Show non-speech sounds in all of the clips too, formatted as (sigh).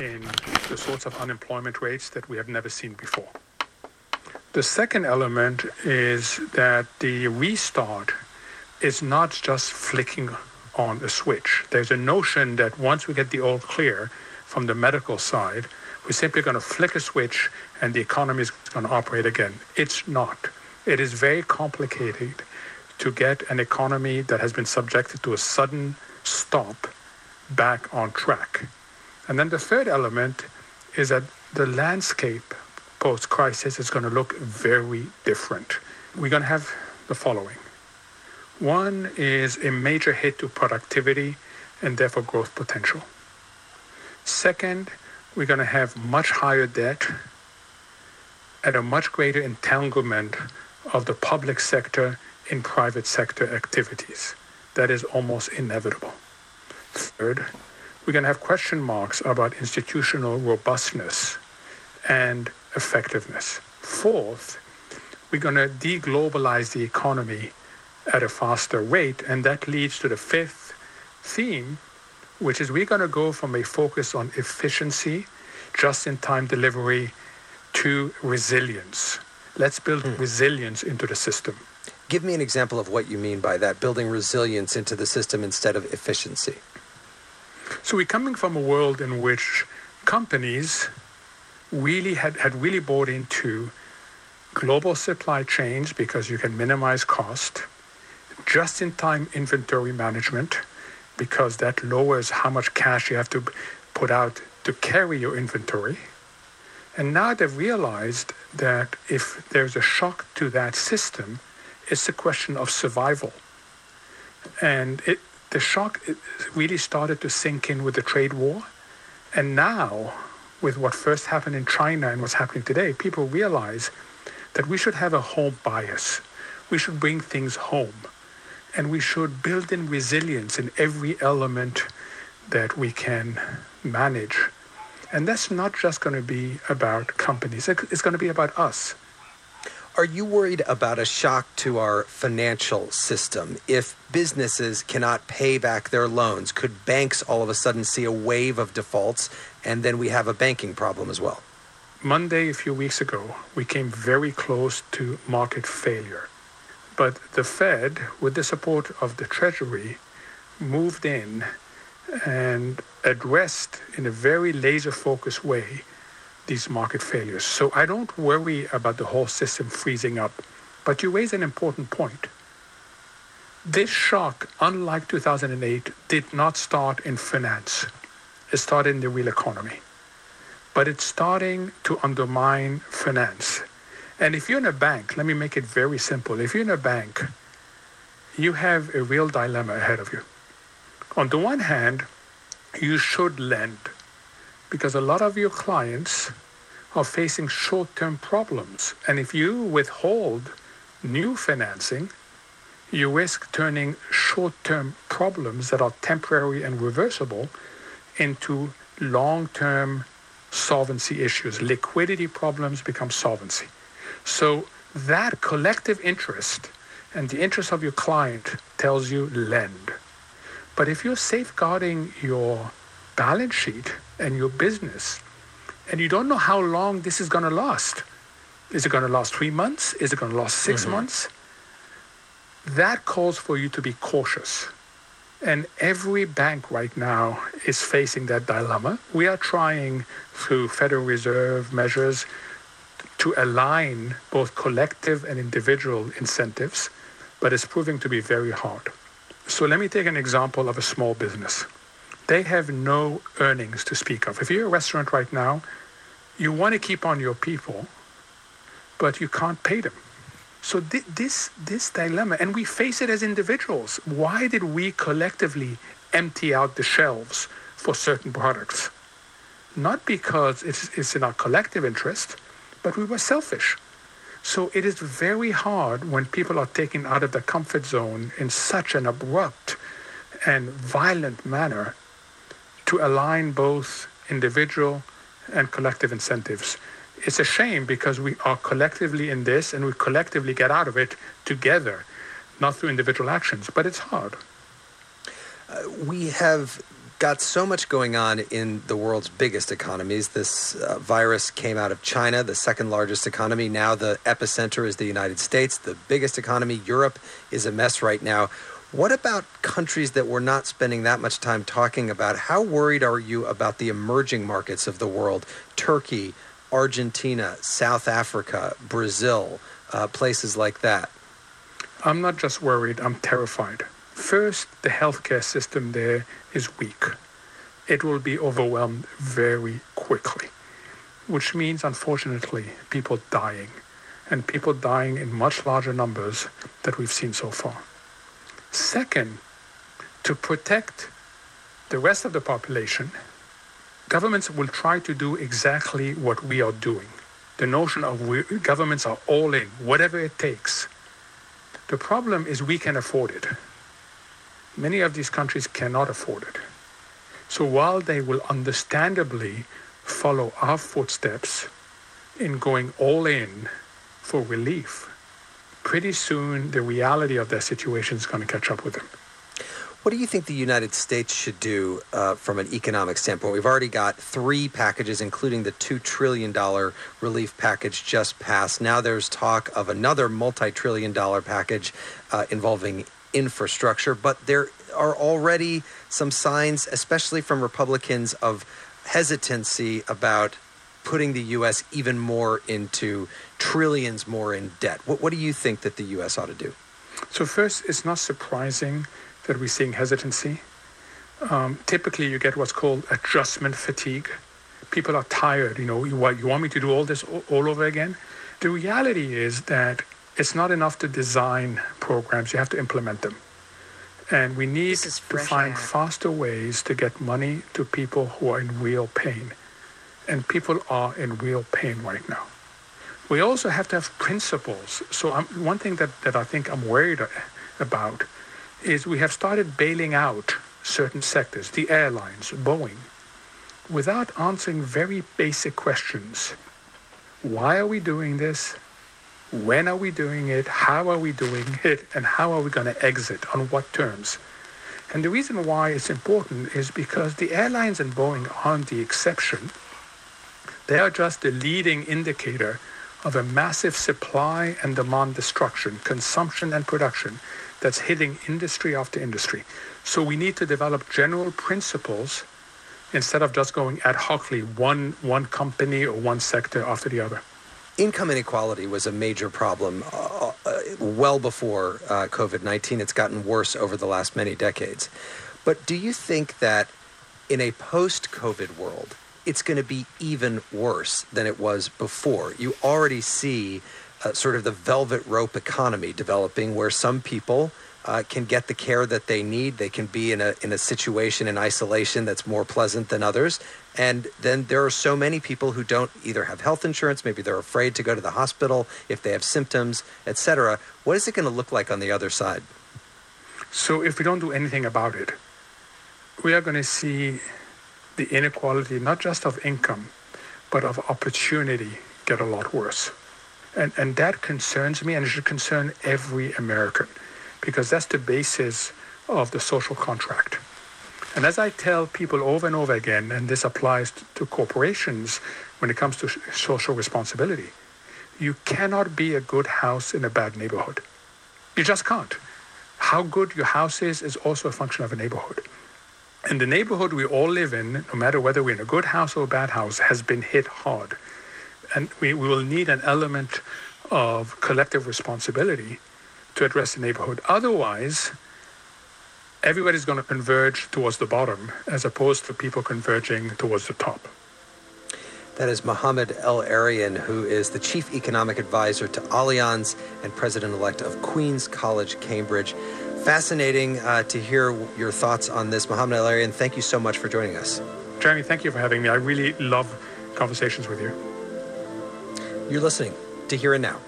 in the sorts of unemployment rates that we have never seen before. The second element is that the restart is not just flicking on a switch. There's a notion that once we get the all clear from the medical side, we're simply going to flick a switch and the economy is going to operate again. It's not. It is very complicated to get an economy that has been subjected to a sudden stop back on track. And then the third element is that the landscape post crisis is going to look very different. We're going to have the following one is a major hit to productivity and therefore growth potential. Second, we're going to have much higher debt and a much greater entanglement of the public sector in private sector activities. That is almost inevitable. Third, we're going to have question marks about institutional robustness and effectiveness. Fourth, we're going to deglobalize the economy at a faster rate, and that leads to the fifth theme, which is we're going to go from a focus on efficiency, just in time delivery, to resilience. Let's build hmm. resilience into the system. Give me an example of what you mean by that, building resilience into the system instead of efficiency. So we're coming from a world in which companies really had, had really bought into global supply chains because you can minimize cost, just in time inventory management because that lowers how much cash you have to put out to carry your inventory. And now they've realized that if there's a shock to that system, it's a question of survival. And it, the shock really started to sink in with the trade war. And now, with what first happened in China and what's happening today, people realize that we should have a home bias. We should bring things home. And we should build in resilience in every element that we can manage. And that's not just going to be about companies, it's going to be about us. Are you worried about a shock to our financial system? If businesses cannot pay back their loans, could banks all of a sudden see a wave of defaults and then we have a banking problem as well? Monday, a few weeks ago, we came very close to market failure. But the Fed, with the support of the Treasury, moved in and addressed in a very laser focused way these market failures. So I don't worry about the whole system freezing up. But you raise an important point. This shock, unlike 2008, did not start in finance. It started in the real economy. But it's starting to undermine finance. And if you're in a bank, let me make it very simple. If you're in a bank, you have a real dilemma ahead of you. On the one hand, you should lend because a lot of your clients are facing short term problems. And if you withhold new financing, you risk turning short term problems that are temporary and reversible into long term solvency issues. Liquidity problems become solvency. So that collective interest and the interest of your client tells you lend. But if you're safeguarding your balance sheet and your business, and you don't know how long this is going to last, is it going to last three months? Is it going to last 6 mm-hmm. months? That calls for you to be cautious. And every bank right now is facing that dilemma. We are trying through Federal Reserve measures to align both collective and individual incentives, but it's proving to be very hard. So let me take an example of a small business. They have no earnings to speak of. If you're a restaurant right now, you want to keep on your people, but you can't pay them. So th- this this dilemma, and we face it as individuals. Why did we collectively empty out the shelves for certain products? Not because it's, it's in our collective interest, but we were selfish. So it is very hard when people are taken out of their comfort zone in such an abrupt and violent manner to align both individual and collective incentives. It's a shame because we are collectively in this and we collectively get out of it together, not through individual actions, but it's hard. Uh, we have got so much going on in the world's biggest economies. This uh, virus came out of China, the second largest economy. Now the epicenter is the United States, the biggest economy. Europe is a mess right now. What about countries that we're not spending that much time talking about? How worried are you about the emerging markets of the world? Turkey, Argentina, South Africa, Brazil, uh, places like that. I'm not just worried, I'm terrified. First, the healthcare system there is weak. It will be overwhelmed very quickly, which means, unfortunately, people dying, and people dying in much larger numbers that we've seen so far. Second, to protect the rest of the population, governments will try to do exactly what we are doing. The notion of we, governments are all in, whatever it takes. The problem is we can afford it. Many of these countries cannot afford it. So while they will understandably follow our footsteps in going all in for relief, pretty soon the reality of their situation is going to catch up with them. What do you think the United States should do uh, from an economic standpoint? We've already got three packages, including the $2 trillion relief package just passed. Now there's talk of another multi trillion dollar package uh, involving infrastructure, but there are already some signs, especially from Republicans, of hesitancy about putting the U.S. even more into trillions more in debt. What, what do you think that the U.S. ought to do? So, first, it's not surprising that we're seeing hesitancy. Um, typically, you get what's called adjustment fatigue. People are tired. You know, you, what, you want me to do all this all, all over again? The reality is that it's not enough to design programs, you have to implement them. And we need to find air. faster ways to get money to people who are in real pain. And people are in real pain right now. We also have to have principles. So, I'm, one thing that, that I think I'm worried about is we have started bailing out certain sectors, the airlines, Boeing, without answering very basic questions. Why are we doing this? When are we doing it? How are we doing it? And how are we going to exit? On what terms? And the reason why it's important is because the airlines and Boeing aren't the exception. They are just the leading indicator of a massive supply and demand destruction, consumption and production that's hitting industry after industry. So we need to develop general principles instead of just going ad hocly one one company or one sector after the other. Income inequality was a major problem uh, uh, well before uh, COVID 19. It's gotten worse over the last many decades. But do you think that in a post COVID world, it's going to be even worse than it was before? You already see uh, sort of the velvet rope economy developing where some people uh, can get the care that they need. They can be in a in a situation in isolation that's more pleasant than others. And then there are so many people who don't either have health insurance, maybe they're afraid to go to the hospital if they have symptoms, etc. What is it going to look like on the other side? So if we don't do anything about it, we are going to see the inequality not just of income, but of opportunity get a lot worse. And, and that concerns me and it should concern every American because that's the basis of the social contract. And as I tell people over and over again, and this applies to corporations when it comes to social responsibility, you cannot be a good house in a bad neighborhood. You just can't. How good your house is is also a function of a neighborhood. And the neighborhood we all live in, no matter whether we're in a good house or a bad house, has been hit hard. And we, we will need an element of collective responsibility to address the neighborhood. Otherwise, everybody's going to converge towards the bottom as opposed to people converging towards the top. That is Mohamed El-Erian, who is the Chief Economic Advisor to Allianz and President elect of Queens College, Cambridge. Fascinating uh, to hear your thoughts on this. Mohamed El-Erian, thank you so much for joining us. Jeremy, thank you for having me. I really love conversations with you. You're listening to Here and Now.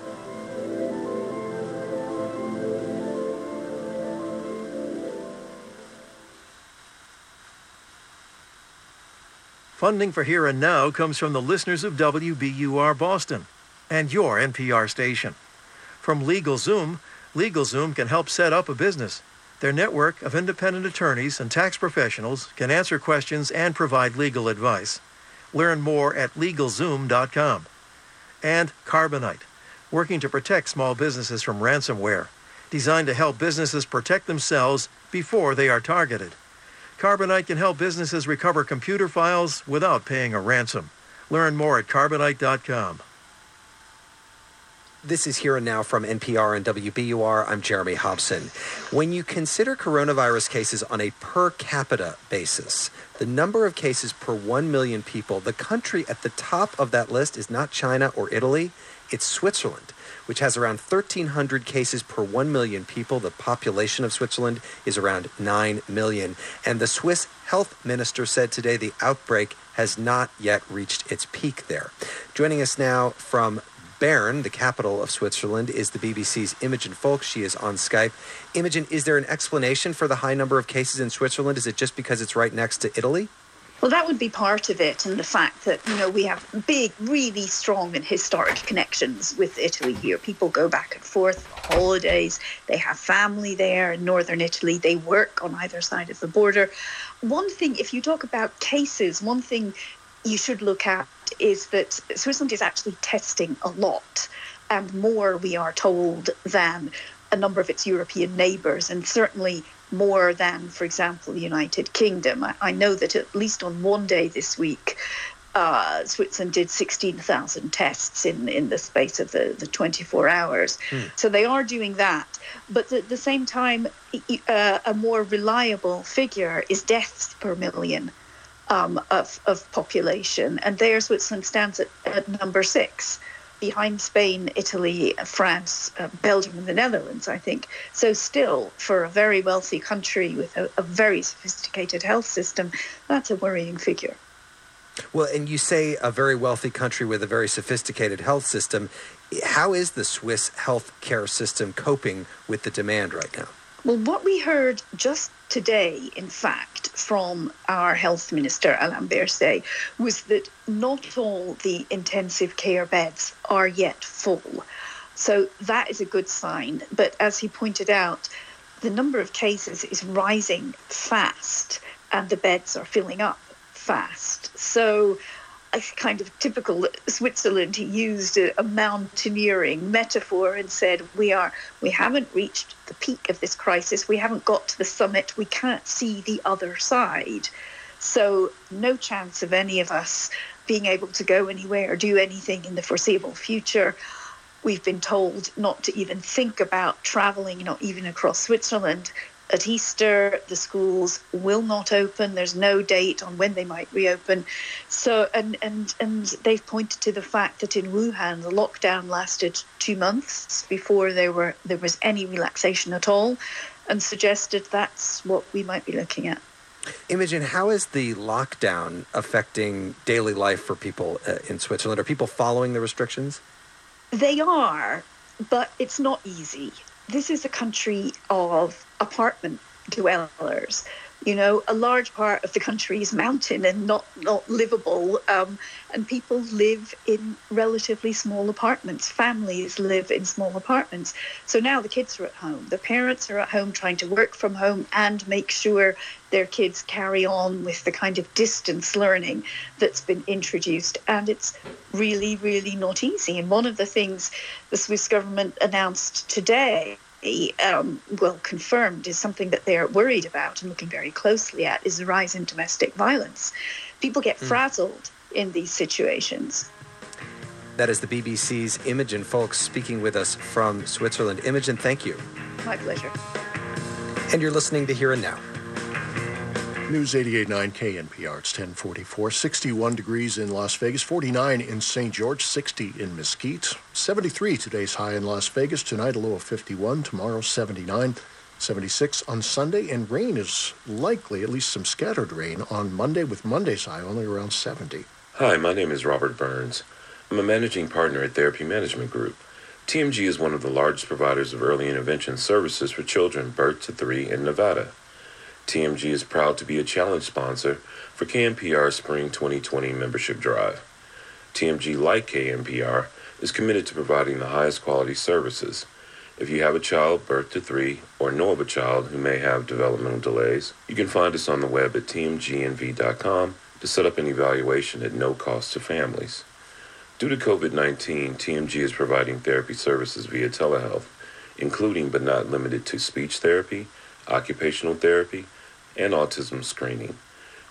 Funding for Here and Now comes from the listeners of WBUR Boston and your NPR station. From LegalZoom, LegalZoom can help set up a business. Their network of independent attorneys and tax professionals can answer questions and provide legal advice. Learn more at LegalZoom.com. And Carbonite, working to protect small businesses from ransomware, designed to help businesses protect themselves before they are targeted. Carbonite can help businesses recover computer files without paying a ransom. Learn more at carbonite.com. This is Here and Now from NPR and WBUR. I'm Jeremy Hobson. When you consider coronavirus cases on a per capita basis, the number of cases per 1 million people, the country at the top of that list is not China or Italy, it's Switzerland, which has around 1,300 cases per 1 million people. The population of Switzerland is around 9 million. And the Swiss health minister said today the outbreak has not yet reached its peak there. Joining us now from Bern, the capital of Switzerland, is the BBC's Imogen Foulkes. She is on Skype. Imogen, is there an explanation for the high number of cases in Switzerland? Is it just because it's right next to Italy? Well, that would be part of it, and the fact that you know we have big, really strong and historic connections with Italy here. People go back and forth holidays. They have family there in northern Italy. They work on either side of the border. One thing, if you talk about cases, one thing you should look at is that Switzerland is actually testing a lot and more, we are told, than a number of its European neighbours, and certainly more than, for example, the United Kingdom. I, I know that at least on one day this week, uh, Switzerland did 16,000 tests in, in the space of the, the 24 hours. Hmm. So they are doing that. But at the same time, uh, a more reliable figure is deaths per million um, of, of population. And there, Switzerland stands at, at number six, behind Spain, Italy, France, uh, Belgium, and the Netherlands, I think. So, still, for a very wealthy country with a, a very sophisticated health system, that's a worrying figure. Well, and you say a very wealthy country with a very sophisticated health system. How is the Swiss health care system coping with the demand right now? Well, what we heard just today, in fact, from our health minister, Alain Berset, was that not all the intensive care beds are yet full. So that is a good sign. But as he pointed out, the number of cases is rising fast and the beds are filling up fast. So kind of typical Switzerland. He used a, a, mountaineering metaphor and said, "We are, we haven't reached the peak of this crisis. We haven't got to the summit. We can't see the other side. So, no chance of any of us being able to go anywhere or do anything in the foreseeable future." We've been told not to even think about traveling, not even across Switzerland, at Easter, the schools will not open. There's no date on when they might reopen. So, and and and they've pointed to the fact that in Wuhan, the lockdown lasted two months before there were there was any relaxation at all, and suggested that's what we might be looking at. Imogen, how is the lockdown affecting daily life for people uh, in Switzerland? Are people following the restrictions? They are, but it's not easy. This is a country of apartment dwellers. You know, a large part of the country is mountain and not not livable, um, and people live in relatively small apartments. Families live in small apartments. So now the kids are at home. The parents are at home trying to work from home and make sure their kids carry on with the kind of distance learning that's been introduced. And it's really, really not easy. And one of the things the Swiss government announced today um, well confirmed is something that they're worried about and looking very closely at is the rise in domestic violence. People get mm. frazzled in these situations. That is the BBC's Imogen Foulkes speaking with us from Switzerland. Imogen, thank you. My pleasure. And you're listening to Here and Now. News 88.9 KNPR. It's 1044. 61 degrees in Las Vegas, 49 in St. George, 60 in Mesquite, 73 today's high in Las Vegas. Tonight a low of 51. Tomorrow 79. 76 on Sunday, and rain is likely, at least some scattered rain, on Monday, with Monday's high only around 70. Hi, my name is Robert Burns. I'm a managing partner at Therapy Management Group. TMG is one of the largest providers of early intervention services for children birth to three in Nevada. TMG is proud to be a challenge sponsor for KNPR's Spring 2020 membership drive. TMG, like KNPR, is committed to providing the highest quality services. If you have a child birth to three or know of a child who may have developmental delays, you can find us on the web at tmgnv.com to set up an evaluation at no cost to families. Due to COVID 19, TMG is providing therapy services via telehealth, including but not limited to speech therapy, occupational therapy, and autism screening.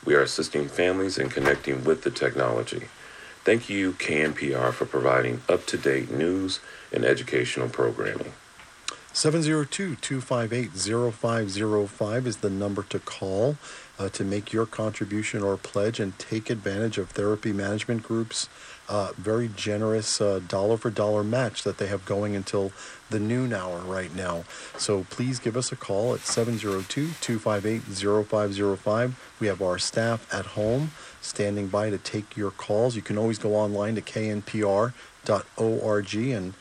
We are assisting families in connecting with the technology. Thank you, KNPR, for providing up to date news and educational programming. 702 258 0505 is the number to call uh, to make your contribution or pledge and take advantage of therapy management groups. Uh, very generous uh, dollar for dollar match that they have going until the noon hour right now. So please give us a call at 702 258 0505. We have our staff at home standing by to take your calls. You can always go online to knpr.org and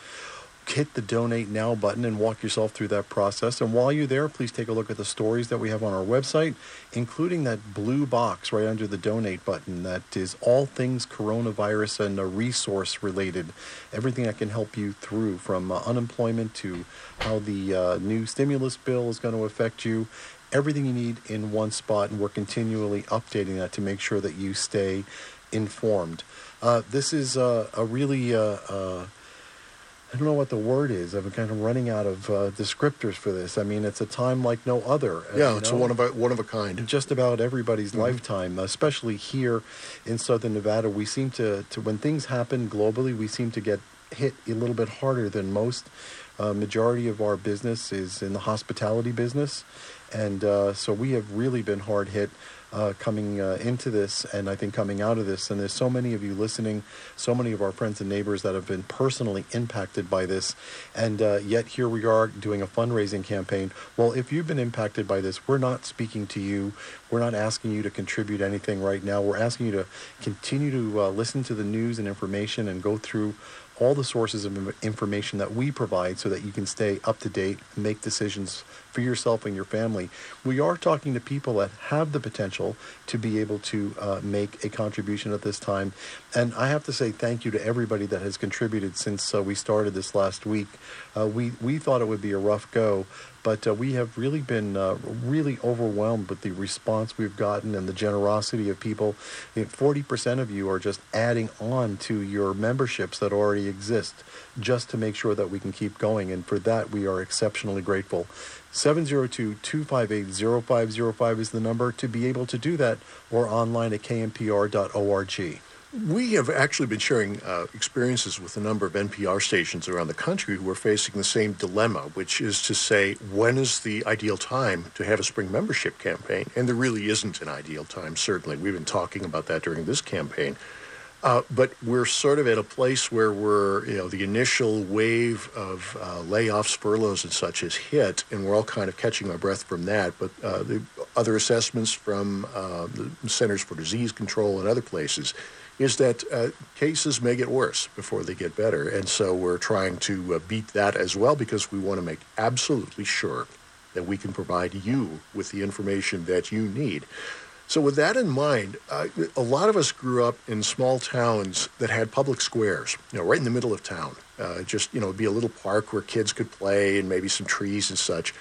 hit the donate now button and walk yourself through that process. And while you're there, please take a look at the stories that we have on our website, including that blue box right under the donate button that is all things coronavirus and a resource related. Everything that can help you through from uh, unemployment to how the uh, new stimulus bill is going to affect you. Everything you need in one spot, and we're continually updating that to make sure that you stay informed. Uh, this is uh, a really uh, uh, I don't know what the word is. I'm kind of running out of uh, descriptors for this. I mean, it's a time like no other. uh, Yeah, you it's know? a one of a one of a kind. just about everybody's Mm-hmm. lifetime, especially here in southern Nevada. We seem to, to, when things happen globally, we seem to get hit a little bit harder than most. Uh, majority of our business is in the hospitality business, and uh, so we have really been hard hit uh, coming uh, into this, and I think coming out of this. And there's so many of you listening, so many of our friends and neighbors that have been personally impacted by this, and uh, yet here we are doing a fundraising campaign. Well, if you've been impacted by this, we're not speaking to you. We're not asking you to contribute anything right now. We're asking you to continue to uh, listen to the news and information and go through all the sources of information that we provide so that you can stay up to date and make decisions for yourself and your family. We are talking to people that have the potential to be able to uh, make a contribution at this time. And I have to say thank you to everybody that has contributed since uh, we started this last week. Uh, we, we thought it would be a rough go, but uh, we have really been uh, really overwhelmed with the response we've gotten and the generosity of people. Think 40% of you are just adding on to your memberships that already exist just to make sure that we can keep going. And for that, we are exceptionally grateful. 702-258-0505 is the number to be able to do that or online at knpr.org. We have actually been sharing uh, experiences with a number of NPR stations around the country who are facing the same dilemma, which is to say, when is the ideal time to have a spring membership campaign? And there really isn't an ideal time, certainly. We've been talking about that during this campaign. Uh, but we're sort of at a place where we're, you know, the initial wave of uh, layoffs, furloughs, and such has hit, and we're all kind of catching our breath from that. But the other assessments from the Centers for Disease Control and other places is that uh, cases may get worse before they get better. And so we're trying to uh, beat that as well because we want to make absolutely sure that we can provide you with the information that you need. So, with that in mind, uh, a lot of us grew up in small towns that had public squares, you know, right in the middle of town. Just, you know, it'd be a little park where kids could play and maybe some trees and such.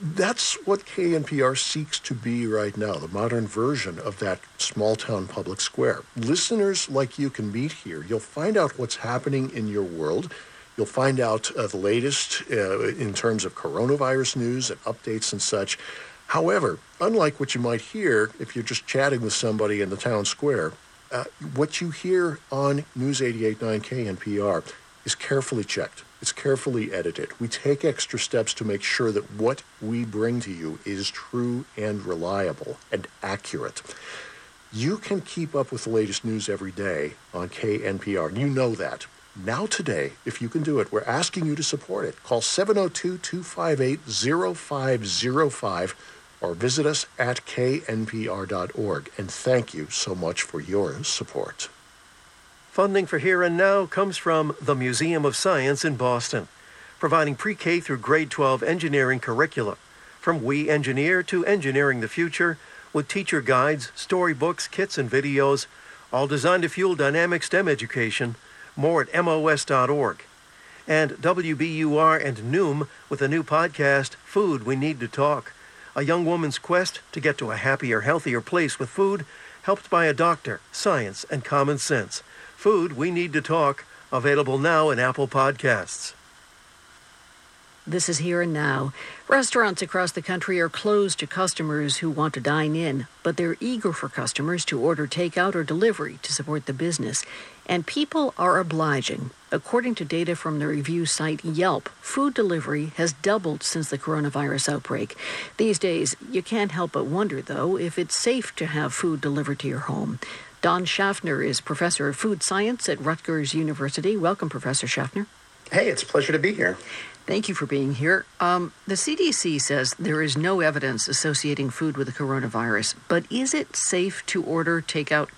That's what KNPR seeks to be right now, the modern version of that small town public square. Listeners like you can meet here. You'll find out what's happening in your world. You'll find out uh, the latest uh, in terms of coronavirus news and updates and such. However, unlike what you might hear if you're just chatting with somebody in the town square, uh, what you hear on News 88.9 KNPR is carefully checked. It's carefully edited. We take extra steps to make sure that what we bring to you is true and reliable and accurate. You can keep up with the latest news every day on KNPR. You know that. Now, today, if you can do it, we're asking you to support it. Call 702 258 0505 or visit us at knpr.org. And thank you so much for your support. Funding for Here and Now comes from the Museum of Science in Boston, providing pre K through grade 12 engineering curricula, from We Engineer to Engineering the Future, with teacher guides, storybooks, kits, and videos, all designed to fuel dynamic STEM education. More at MOS.org. and WBUR and Noom with a new podcast, Food We Need to Talk. A young woman's quest to get to a happier, healthier place with food, helped by a doctor, science, and common sense. Food We Need to Talk, available now in Apple Podcasts. This is here and now. Restaurants across the country are closed to customers who want to dine in, but they're eager for customers to order takeout or delivery to support the business. And people are obliging. According to data from the review site Yelp, food delivery has doubled since the coronavirus outbreak. These days, you can't help but wonder, though, if it's safe to have food delivered to your home. Don Schaffner is professor of food science at Rutgers University. Welcome, Professor Schaffner. Hey, it's a pleasure to be here. Thank you for being here. Um, the CDC says there is no evidence associating food with the coronavirus, but is it safe to order takeout?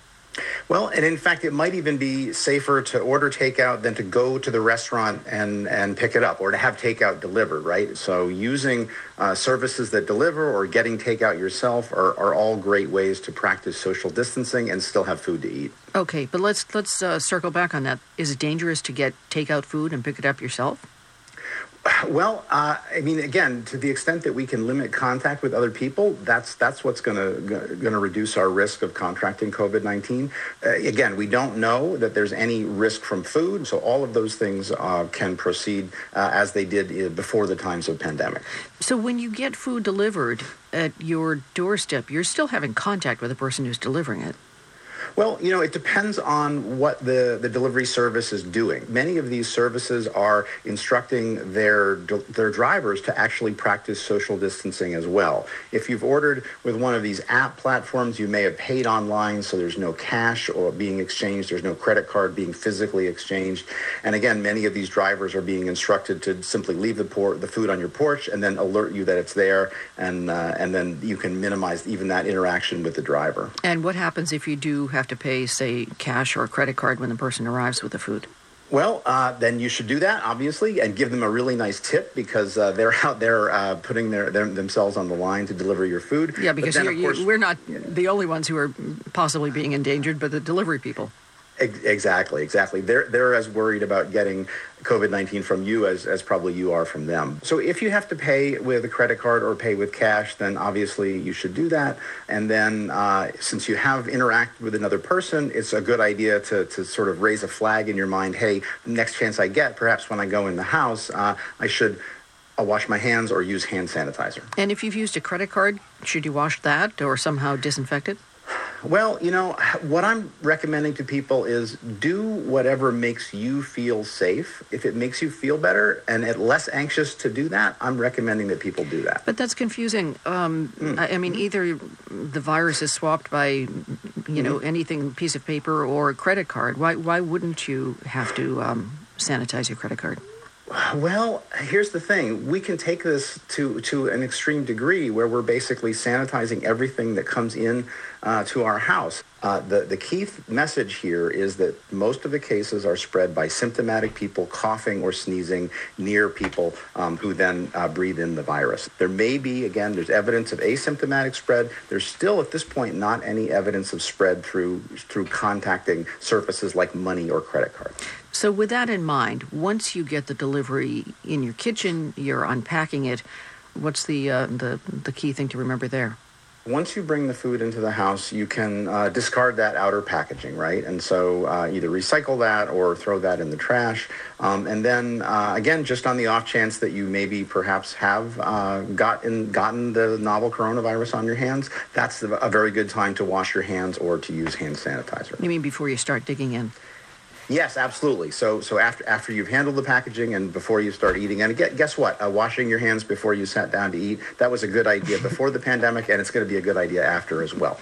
Well, and in fact, it might even be safer to order takeout than to go to the restaurant and, and pick it up or to have takeout delivered, right? So, using uh, services that deliver or getting takeout yourself are, are all great ways to practice social distancing and still have food to eat. Okay, but let's let's uh, circle back on that. Is it dangerous to get takeout food and pick it up yourself? Well, uh, I mean, again, to the extent that we can limit contact with other people, that's that's what's going to going to reduce our risk of contracting COVID nineteen. Uh, again, we don't know that there's any risk from food, so all of those things uh, can proceed uh, as they did uh, before the times of pandemic. So, when you get food delivered at your doorstep, you're still having contact with the person who's delivering it. Well, you know, it depends on what the, the delivery service is doing. Many of these services are instructing their their drivers to actually practice social distancing as well. If you've ordered with one of these app platforms, you may have paid online, so there's no cash or being exchanged. There's no credit card being physically exchanged. And again, many of these drivers are being instructed to simply leave the port, the food on your porch, and then alert you that it's there, and uh, and then you can minimize even that interaction with the driver. And what happens if you do have to pay, say, cash or a credit card when the person arrives with the food? Well, uh, then you should do that, obviously, and give them a really nice tip because uh, they're (laughs) out there uh, putting their, their, themselves on the line to deliver your food. Yeah, because then, course, you, we're not the only ones who are possibly being endangered, but the delivery people. Exactly, exactly. They're they're as worried about getting COVID nineteen from you as as probably you are from them. So if you have to pay with a credit card or pay with cash, then obviously you should do that. And then uh, since you have interacted with another person, it's a good idea to to sort of raise a flag in your mind. Hey, next chance I get, perhaps when I go in the house, uh, I should. I'll wash my hands or use hand sanitizer. And if you've used a credit card, should you wash that or somehow disinfect it? Well, you know, what I'm recommending to people is do whatever makes you feel safe. If it makes you feel better and it less anxious to do that, I'm recommending that people do that. But that's confusing. Um, mm. I, I, mean, either the virus is swapped by, you know, mm-hmm. anything, piece of paper or a credit card. Why, why wouldn't you have to um, sanitize your credit card? Well, here's the thing. We can take this to, to an extreme degree where we're basically sanitizing everything that comes in uh, to our house. Uh, the, the key th- message here is that most of the cases are spread by symptomatic people coughing or sneezing near people um, who then uh, breathe in the virus. There may be, again, there's evidence of asymptomatic spread. There's still, at this point, not any evidence of spread through, through contacting surfaces like money or credit cards. So, with that in mind, once you get the delivery in your kitchen, you're unpacking it. What's the uh, the the key thing to remember there? Once you bring the food into the house, you can uh, discard that outer packaging, right? And so uh, either recycle that or throw that in the trash. Um, and then uh, again, just on the off chance that you maybe perhaps have uh, gotten gotten the novel coronavirus on your hands, that's a very good time to wash your hands or to use hand sanitizer. You mean before you start digging in? Yes, absolutely. So, so after after you've handled the packaging and before you start eating, and guess what? Uh, washing your hands before you sat down to eat that was a good idea before the pandemic, and it's going to be a good idea after as well.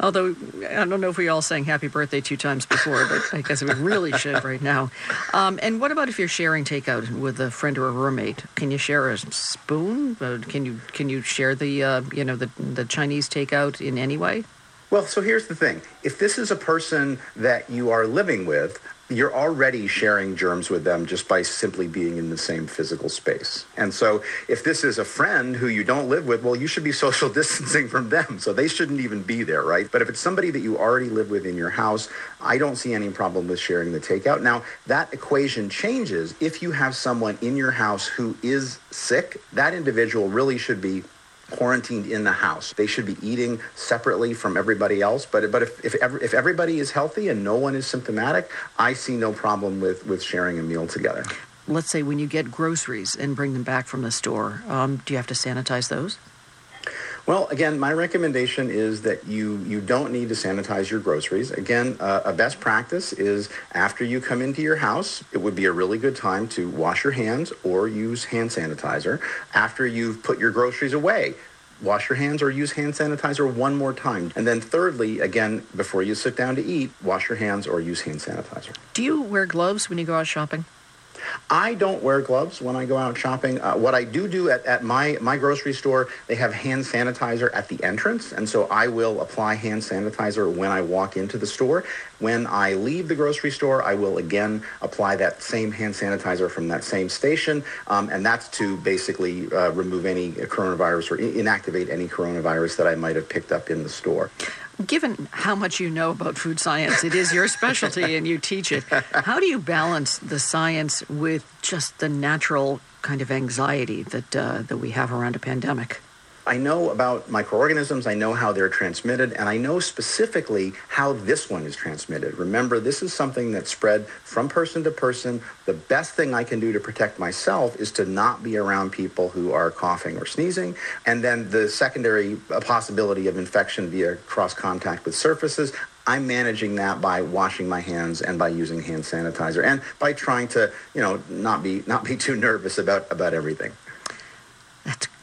Although I don't know if we all sang "Happy Birthday" two times before, but I guess we really should right now. Um, and what about if you're sharing takeout with a friend or a roommate? Can you share a spoon? Uh, can you can you share the uh, you know the the Chinese takeout in any way? Well, so here's the thing. If this is a person that you are living with, you're already sharing germs with them just by simply being in the same physical space. And so if this is a friend who you don't live with, well, you should be (laughs) social distancing from them. So they shouldn't even be there, right? But if it's somebody that you already live with in your house, I don't see any problem with sharing the takeout. Now, that equation changes if you have someone in your house who is sick. That individual really should be quarantined in the house. They should be eating separately from everybody else. But but if if, every, if everybody is healthy and no one is symptomatic, I see no problem with with sharing a meal together. Let's say when you get groceries and bring them back from the store, um, do you have to sanitize those? Well, again, my recommendation is that you, you don't need to sanitize your groceries. Again, uh, a best practice is after you come into your house, it would be a really good time to wash your hands or use hand sanitizer. After you've put your groceries away, wash your hands or use hand sanitizer one more time. And then thirdly, again, before you sit down to eat, wash your hands or use hand sanitizer. Do you wear gloves when you go out shopping? I don't wear gloves when I go out shopping. Uh, what I do do at, at my, my grocery store, they have hand sanitizer at the entrance. And so I will apply hand sanitizer when I walk into the store. When I leave the grocery store, I will again apply that same hand sanitizer from that same station. Um, and that's to basically uh, remove any coronavirus or inactivate any coronavirus that I might have picked up in the store. Given how much you know about food science, it is your specialty and you teach it. How do you balance the science with just the natural kind of anxiety that uh, that we have around a pandemic? I know about microorganisms, I know how they're transmitted, and I know specifically how this one is transmitted. Remember, this is something that's spread from person to person. The best thing I can do to protect myself is to not be around people who are coughing or sneezing. And then the secondary uh, possibility of infection via cross contact with surfaces, I'm managing that by washing my hands and by using hand sanitizer and by trying to, you know, not be not be too nervous about about everything.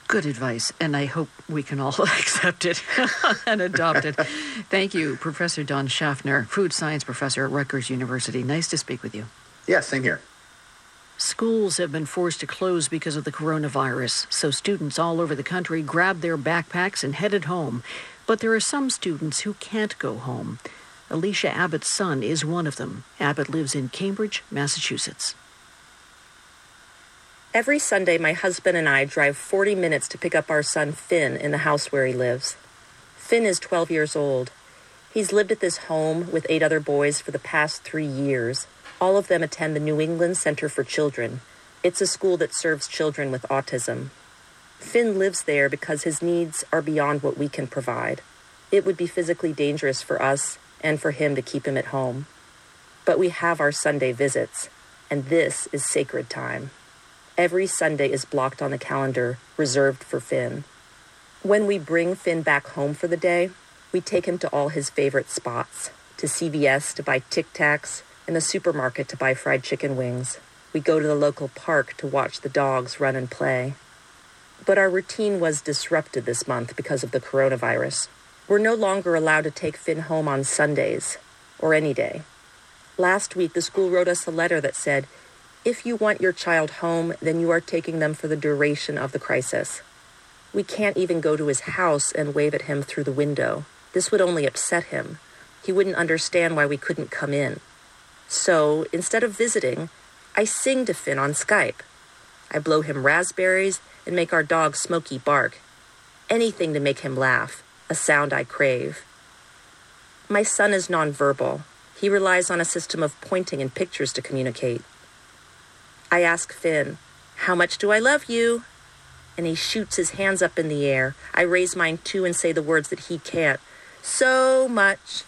Good advice, and I hope we can all (laughs) accept it (laughs) and adopt it. Thank you, Professor Don Schaffner, food science professor at Rutgers University. Nice to speak with you. Yeah, same here. Schools have been forced to close because of the coronavirus, so students all over the country grabbed their backpacks and headed home. But there are some students who can't go home. Alysia Abbott's son is one of them. Abbott lives in Cambridge, Massachusetts. Every Sunday, my husband and I drive 40 minutes to pick up our son Finn in the house where he lives. Finn is 12 years old. He's lived at this home with eight other boys for the past three years. All of them attend the New England Center for Children. It's a school that serves children with autism. Finn lives there because his needs are beyond what we can provide. It would be physically dangerous for us and for him to keep him at home. But we have our Sunday visits, and this is sacred time. Every Sunday is blocked on the calendar, reserved for Finn. When we bring Finn back home for the day, we take him to all his favorite spots to CVS to buy Tic Tacs, and the supermarket to buy fried chicken wings. We go to the local park to watch the dogs run and play. But our routine was disrupted this month because of the coronavirus. We're no longer allowed to take Finn home on Sundays or any day. Last week, the school wrote us a letter that said, if you want your child home, then you are taking them for the duration of the crisis. We can't even go to his house and wave at him through the window. This would only upset him. He wouldn't understand why we couldn't come in. So, instead of visiting, I sing to Finn on Skype. I blow him raspberries and make our dog Smokey bark. Anything to make him laugh, a sound I crave. My son is nonverbal. He relies on a system of pointing and pictures to communicate. I ask Finn, How much do I love you? And he shoots his hands up in the air. I raise mine too and say the words that he can't. So much.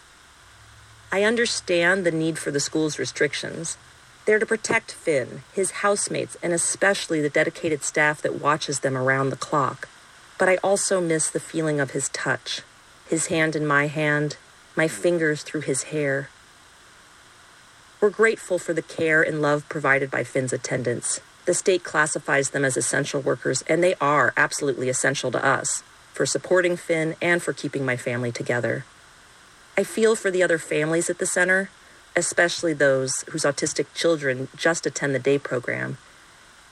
I understand the need for the school's restrictions. They're to protect Finn, his housemates, and especially the dedicated staff that watches them around the clock. But I also miss the feeling of his touch, his hand in my hand, my fingers through his hair. We're grateful for the care and love provided by Finn's attendants. The state classifies them as essential workers, and they are absolutely essential to us for supporting Finn and for keeping my family together. I feel for the other families at the center, especially those whose autistic children just attend the day program.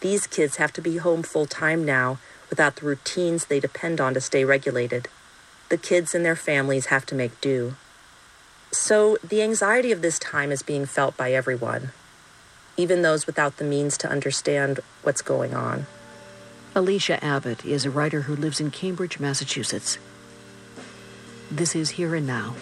These kids have to be home full time now without the routines they depend on to stay regulated. The kids and their families have to make do. So the anxiety of this time is being felt by everyone, even those without the means to understand what's going on. Alysia Abbott is a writer who lives in Cambridge, Massachusetts. This is Here and Now.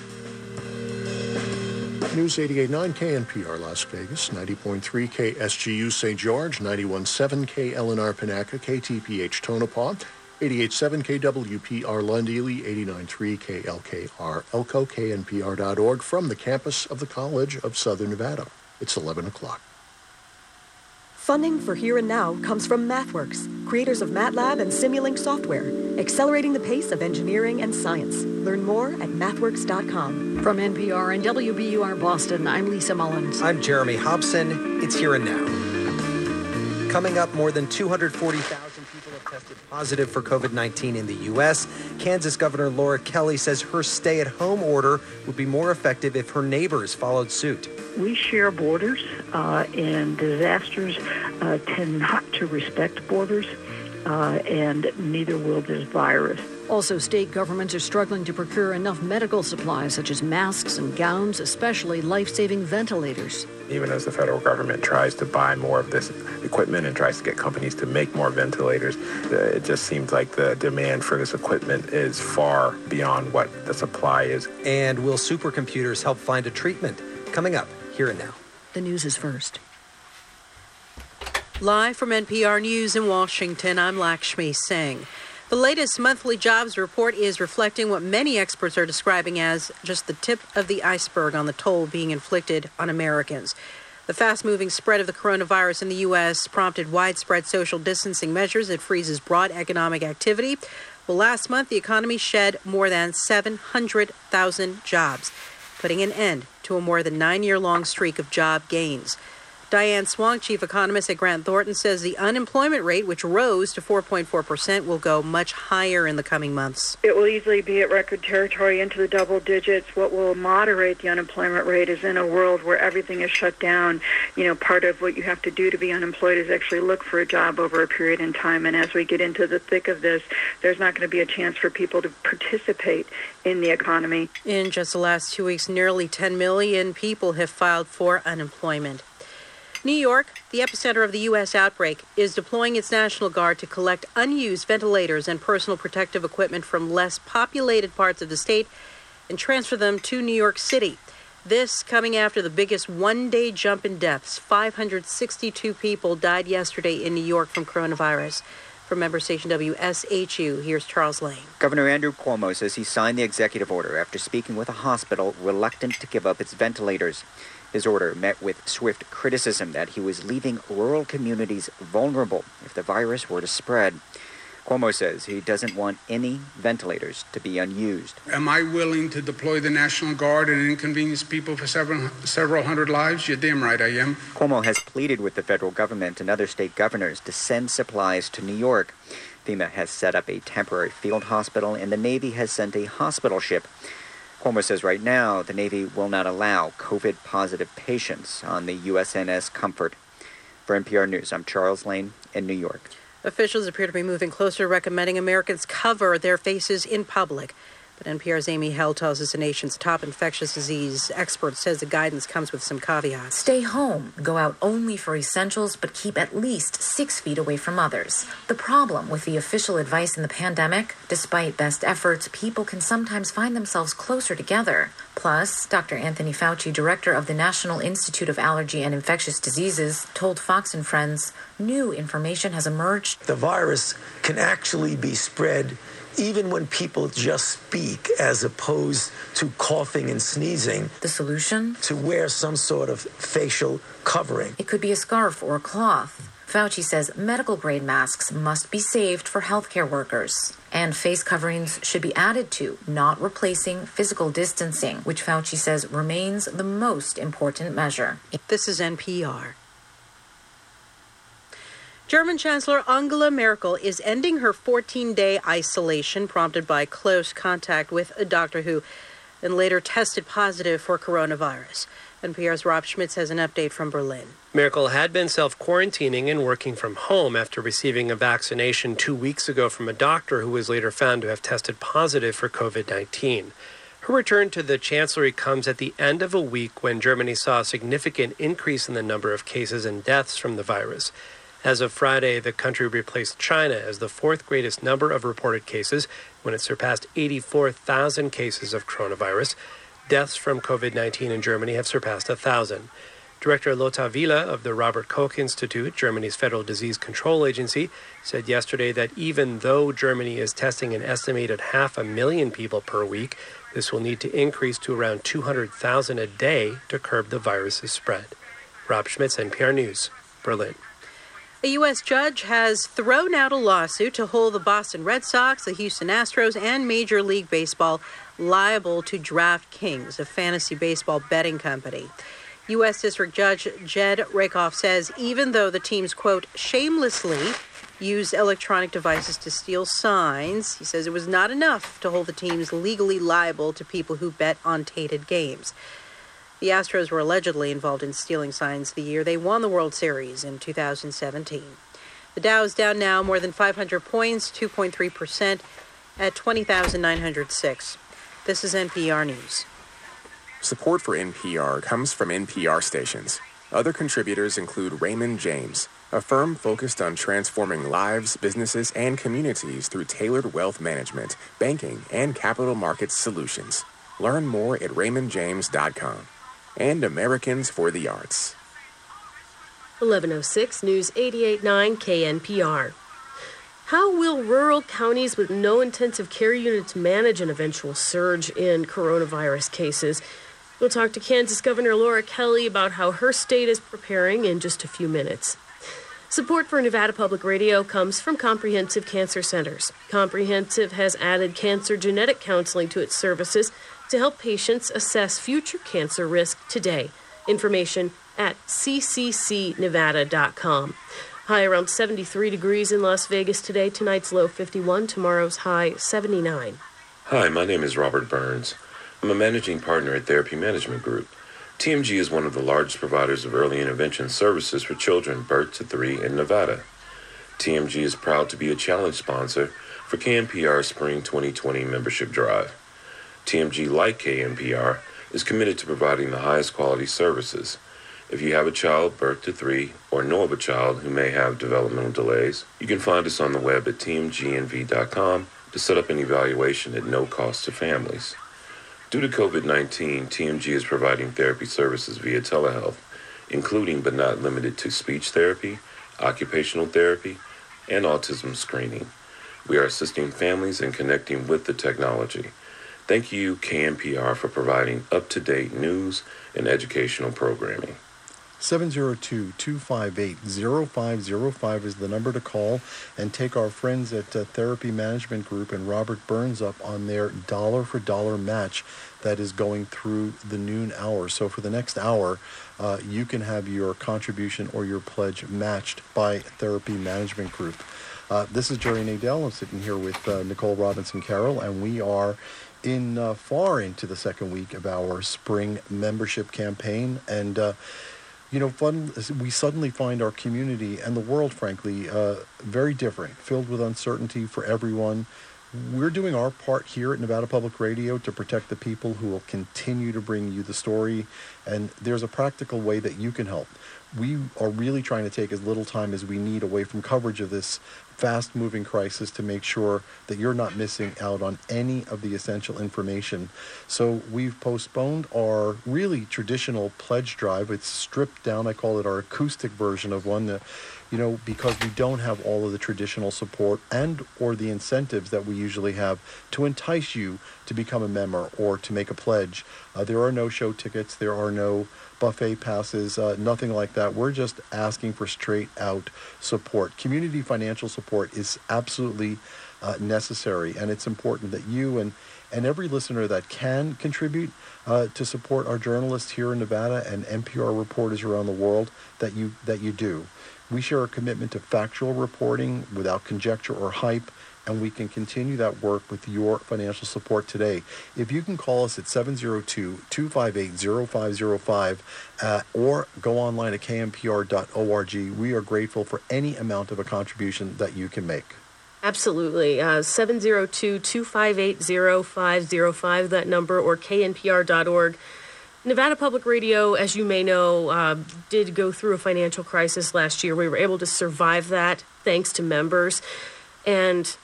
News 88.9 KNPR Las Vegas, 90.3 KSGU St. George, 91.7 KLNR Panaca, KTPH Tonopah, 88.7 KWPR Lund-Ely, 89.3 KLKR Elko, KNPR.org from the campus of the College of Southern Nevada. It's 11 o'clock. Funding for Here and Now comes from MathWorks, creators of MATLAB and Simulink software, accelerating the pace of engineering and science. Learn more at mathworks.com. From NPR and WBUR Boston, I'm Lisa Mullins. I'm Jeremy Hobson. It's Here and Now. Coming up, more than 240,000 people have tested positive for COVID 19 in the U.S. Kansas Governor Laura Kelly says her stay at home order would be more effective if her neighbors followed suit. We share borders, uh, and disasters uh, tend not to respect borders, uh, and neither will this virus. Also, state governments are struggling to procure enough medical supplies such as masks and gowns, especially life saving ventilators. Even as the federal government tries to buy more of this equipment and tries to get companies to make more ventilators, uh, it just seems like the demand for this equipment is far beyond what the supply is. And will supercomputers help find a treatment? Coming up here and now. The news is first. Live from NPR News in Washington, I'm Lakshmi Singh. The latest monthly jobs report is reflecting what many experts are describing as just the tip of the iceberg on the toll being inflicted on Americans. The fast moving spread of the coronavirus in the U.S. prompted widespread social distancing measures that freezes broad economic activity. Well, last month, the economy shed more than 700,000 jobs, putting an end to a more than nine year long streak of job gains. Diane Swonk, chief economist at Grant Thornton, says the unemployment rate, which rose to 4.4%, will go much higher in the coming months. It will easily be at record territory into the double digits. What will moderate the unemployment rate is in a world where everything is shut down. You know, part of what you have to do to be unemployed is actually look for a job over a period in time. And as we get into the thick of this, there's not going to be a chance for people to participate in the economy. In just the last two weeks, nearly 10 million people have filed for unemployment. New York, the epicenter of the U.S. outbreak, is deploying its National Guard to collect unused ventilators and personal protective equipment from less populated parts of the state and transfer them to New York City. This coming after the biggest one day jump in deaths. 562 people died yesterday in New York from coronavirus. From member station WSHU, here's Charles Lane. Governor Andrew Cuomo says he signed the executive order after speaking with a hospital reluctant to give up its ventilators. His order met with swift criticism that he was leaving rural communities vulnerable if the virus were to spread. Cuomo says he doesn't want any ventilators to be unused. Am I willing to deploy the National Guard and inconvenience people for several, several hundred lives? You're damn right I am. Cuomo has pleaded with the federal government and other state governors to send supplies to New York. FEMA has set up a temporary field hospital, and the Navy has sent a hospital ship. Cuomo says right now the Navy will not allow COVID positive patients on the USNS Comfort. For NPR News, I'm Charles Lane in New York. Officials appear to be moving closer, recommending Americans cover their faces in public. But NPR's Amy Held tells us the nation's top infectious disease expert says the guidance comes with some caveats. Stay home, go out only for essentials, but keep at least six feet away from others. The problem with the official advice in the pandemic, despite best efforts, people can sometimes find themselves closer together. Plus, Dr. Anthony Fauci, director of the National Institute of Allergy and Infectious Diseases, told Fox and Friends new information has emerged. The virus can actually be spread even when people just speak as opposed to coughing and sneezing. The solution? To wear some sort of facial covering. It could be a scarf or a cloth. Fauci says medical grade masks must be saved for healthcare workers. And face coverings should be added to, not replacing physical distancing, which Fauci says remains the most important measure. This is NPR. German Chancellor Angela Merkel is ending her 14 day isolation prompted by close contact with a doctor who then later tested positive for coronavirus. NPR's Rob Schmitz has an update from Berlin. Merkel had been self quarantining and working from home after receiving a vaccination two weeks ago from a doctor who was later found to have tested positive for COVID 19. Her return to the Chancellery comes at the end of a week when Germany saw a significant increase in the number of cases and deaths from the virus. As of Friday, the country replaced China as the fourth greatest number of reported cases when it surpassed 84,000 cases of coronavirus. Deaths from COVID 19 in Germany have surpassed 1,000. Director Lothar Wieler of the Robert Koch Institute, Germany's federal disease control agency, said yesterday that even though Germany is testing an estimated half a million people per week, this will need to increase to around 200,000 a day to curb the virus's spread. Rob Schmitz, NPR News, Berlin. A U.S. judge has thrown out a lawsuit to hold the Boston Red Sox, the Houston Astros, and Major League Baseball liable to DraftKings, a fantasy baseball betting company. U.S. District Judge Jed Rakoff says even though the teams, quote, shamelessly used electronic devices to steal signs, he says it was not enough to hold the teams legally liable to people who bet on tainted games. The Astros were allegedly involved in stealing signs the year they won the World Series in 2017. The Dow is down now more than 500 points, 2.3% at 20,906. This is NPR News. Support for NPR comes from NPR stations. Other contributors include Raymond James, a firm focused on transforming lives, businesses, and communities through tailored wealth management, banking, and capital markets solutions. Learn more at raymondjames.com and Americans for the Arts. 1106 News 889 KNPR. How will rural counties with no intensive care units manage an eventual surge in coronavirus cases? We'll talk to Kansas Governor Laura Kelly about how her state is preparing in just a few minutes. Support for Nevada Public Radio comes from Comprehensive Cancer Centers. Comprehensive has added cancer genetic counseling to its services to help patients assess future cancer risk today. Information at cccnevada.com. High around 73 degrees in Las Vegas today. Tonight's low 51. Tomorrow's high 79. Hi, my name is Robert Burns. I'm a managing partner at Therapy Management Group. TMG is one of the largest providers of early intervention services for children birth to three in Nevada. TMG is proud to be a challenge sponsor for KNPR Spring 2020 membership drive. TMG, like KNPR, is committed to providing the highest quality services. If you have a child birth to three or know of a child who may have developmental delays, you can find us on the web at tmgnv.com to set up an evaluation at no cost to families. Due to COVID 19, TMG is providing therapy services via telehealth, including but not limited to speech therapy, occupational therapy, and autism screening. We are assisting families in connecting with the technology. Thank you, KNPR, for providing up to date news and educational programming. 702 258 0505 is the number to call and take our friends at uh, Therapy Management Group and Robert Burns up on their dollar for dollar match that is going through the noon hour. So for the next hour, uh, you can have your contribution or your pledge matched by Therapy Management Group. Uh, this is Jerry Nadell. I'm sitting here with Nicole Robinson Carroll, and we are in uh, far into the second week of our spring membership campaign. And uh, you know, fun, we suddenly find our community and the world, frankly, uh, very different, filled with uncertainty for everyone. We're doing our part here at Nevada Public Radio to protect the people who will continue to bring you the story. And there's a practical way that you can help. We are really trying to take as little time as we need away from coverage of this fast moving crisis to make sure that you're not missing out on any of the essential information. So we've postponed our really traditional pledge drive. It's stripped down. I call it our acoustic version of one. That, you know, because we don't have all of the traditional support and or the incentives that we usually have to entice you to become a member or to make a pledge. Uh, there are no show tickets. There are no buffet passes, uh, nothing like that. We're just asking for straight out support. Community financial support is absolutely uh, necessary, and it's important that you and and every listener that can contribute uh, to support our journalists here in Nevada and NPR reporters around the world that you that you do. We share a commitment to factual reporting without conjecture or hype. And we can continue that work with your financial support today. If you can call us at 702-258-0505 uh, or go online at knpr.org, we are grateful for any amount of a contribution that you can make. Absolutely. Uh, 702 258 0505, that number, or knpr.org. Nevada Public Radio, as you may know, uh, did go through a financial crisis last year. We were able to survive that thanks to members. And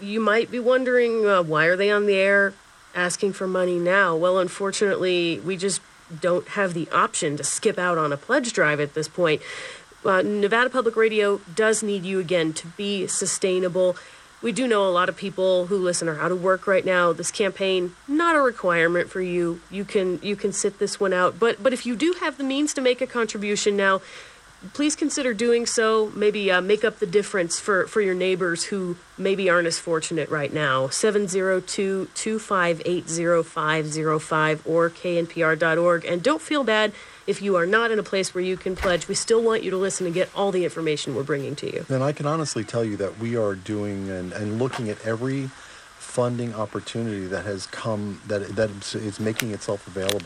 you might be wondering uh, why are they on the air asking for money now? Well, unfortunately, we just don't have the option to skip out on a pledge drive at this point. Uh, Nevada Public Radio does need you again to be sustainable. We do know a lot of people who listen are out of work right now. This campaign not a requirement for you. You can you can sit this one out. But but if you do have the means to make a contribution now, please consider doing so. Maybe uh, make up the difference for, for your neighbors who maybe aren't as fortunate right now. 702 258 0505 or knpr.org. And don't feel bad if you are not in a place where you can pledge. We still want you to listen and get all the information we're bringing to you. And I can honestly tell you that we are doing and, and looking at every funding opportunity that has come, that, that is making itself available